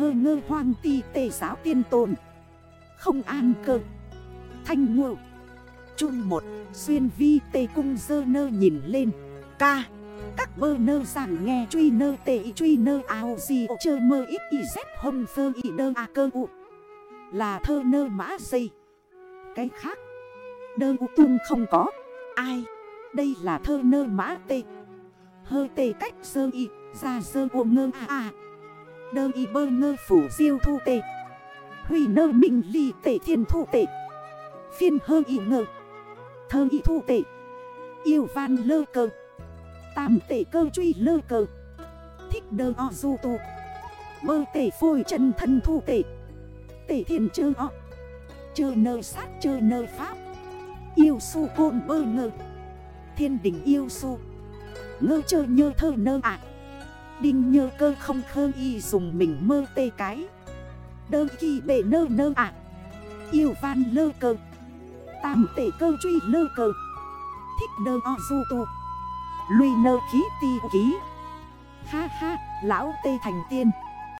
hơ ngơ hoang ti tề giáo tiên tồn. Không an cơ. Thanh ngộ. Trung một, xuyên vi tê cung dơ nơ nhìn lên. Ca, Các bơ nơ giảng nghe truy nơ tê truy nơ áo gì chơ mơ ít y dép hông phơ y đơ a cơ ụ Là thơ nơ mã dây. Cái khác, Đơ u tung không có. Ai, Đây là thơ nơ mã tê. Hơ tê cách sơ y, Ra sơ ô ngơ a a. Đơ y bơ ngơ phủ diêu thu tệ. Huy nơ minh ly tệ thiên thu tệ. Phiên hơ y ngơ. Thơ y thu tệ. Yêu van lơ cơ Tam tệ cơ truy lơ cơ Thích đơ o du tu. Mơ tệ phôi chân thân thu tệ. Tệ thiên chơ o. Chơ nơ sát chơ nơ pháp. Yêu su côn bơ ngơ. Thiên đỉnh yêu su. Ngơ chơ nhơ thơ nơ ạ. Đinh nhơ cơ không khơ y dùng mình mơ tê cái. Đơ kỳ bể nơ nơ ạ. Yêu van lơ cơ Tam tể cơ truy lơ cơ Thích đơ o du tu. Lui nơ khí ti ký. Ha ha, lão tê thành tiên.